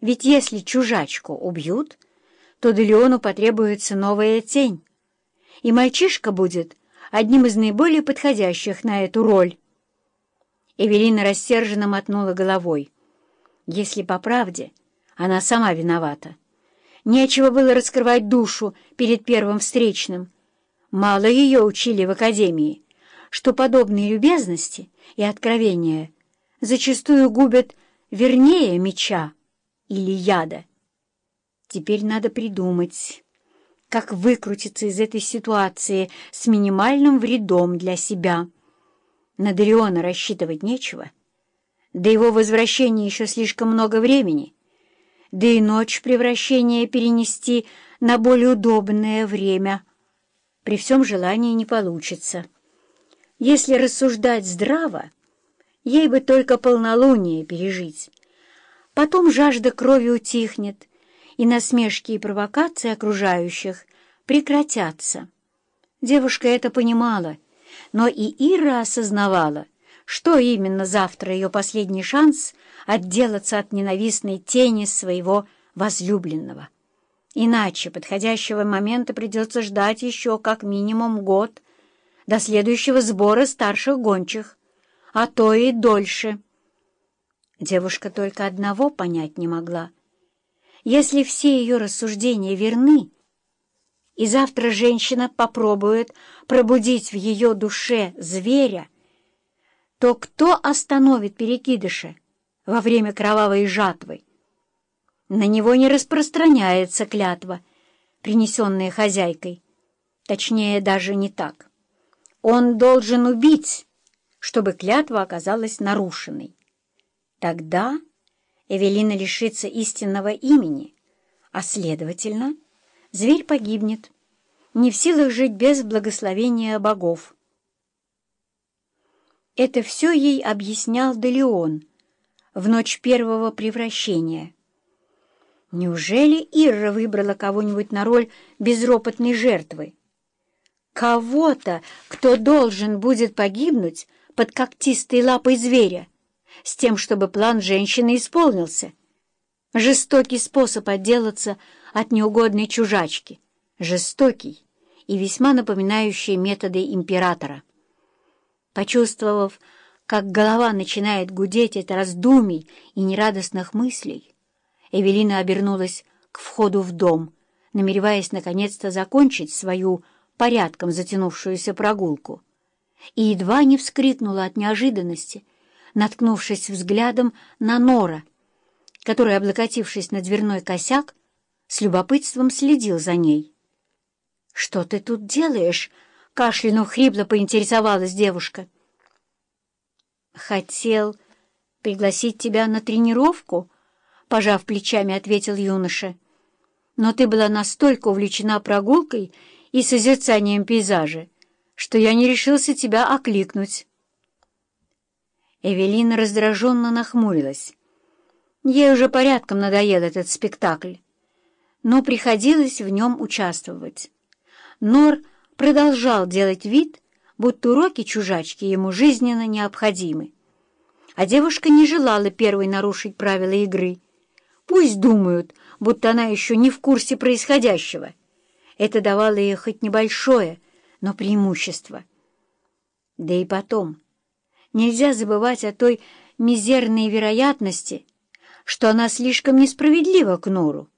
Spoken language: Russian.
Ведь если чужачку убьют, то Делеону потребуется новая тень, и мальчишка будет одним из наиболее подходящих на эту роль. Эвелина рассерженно мотнула головой. Если по правде, она сама виновата. Нечего было раскрывать душу перед первым встречным. Мало ее учили в академии, что подобные любезности и откровения зачастую губят вернее меча или яда. Теперь надо придумать, как выкрутиться из этой ситуации с минимальным вредом для себя. На Дариона рассчитывать нечего. До его возвращения еще слишком много времени, да и ночь превращения перенести на более удобное время. При всем желании не получится. Если рассуждать здраво, ей бы только полнолуние пережить. Потом жажда крови утихнет, и насмешки и провокации окружающих прекратятся. Девушка это понимала, но и Ира осознавала, что именно завтра ее последний шанс отделаться от ненавистной тени своего возлюбленного. Иначе подходящего момента придется ждать еще как минимум год до следующего сбора старших гончих, а то и дольше. Девушка только одного понять не могла. Если все ее рассуждения верны, и завтра женщина попробует пробудить в ее душе зверя, то кто остановит перекидыша во время кровавой жатвы? На него не распространяется клятва, принесенная хозяйкой. Точнее, даже не так. Он должен убить, чтобы клятва оказалась нарушенной. Тогда Эвелина лишится истинного имени, а, следовательно, зверь погибнет, не в силах жить без благословения богов. Это все ей объяснял Делеон в ночь первого превращения. Неужели Ирра выбрала кого-нибудь на роль безропотной жертвы? Кого-то, кто должен будет погибнуть под когтистой лапой зверя? С тем, чтобы план женщины исполнился. Жестокий способ отделаться от неугодной чужачки. Жестокий и весьма напоминающий методы императора. Почувствовав, как голова начинает гудеть от раздумий и нерадостных мыслей, Эвелина обернулась к входу в дом, намереваясь наконец-то закончить свою порядком затянувшуюся прогулку, и едва не вскрикнула от неожиданности — наткнувшись взглядом на Нора, который, облокотившись на дверной косяк, с любопытством следил за ней. «Что ты тут делаешь?» — кашлянув хрипло поинтересовалась девушка. «Хотел пригласить тебя на тренировку?» — пожав плечами, ответил юноша. «Но ты была настолько увлечена прогулкой и созерцанием пейзажа, что я не решился тебя окликнуть». Эвелина раздраженно нахмурилась. Ей уже порядком надоел этот спектакль, но приходилось в нем участвовать. Нор продолжал делать вид, будто уроки чужачки ему жизненно необходимы. А девушка не желала первой нарушить правила игры. Пусть думают, будто она еще не в курсе происходящего. Это давало ей хоть небольшое, но преимущество. Да и потом... Нельзя забывать о той мизерной вероятности, что она слишком несправедлива к Нору.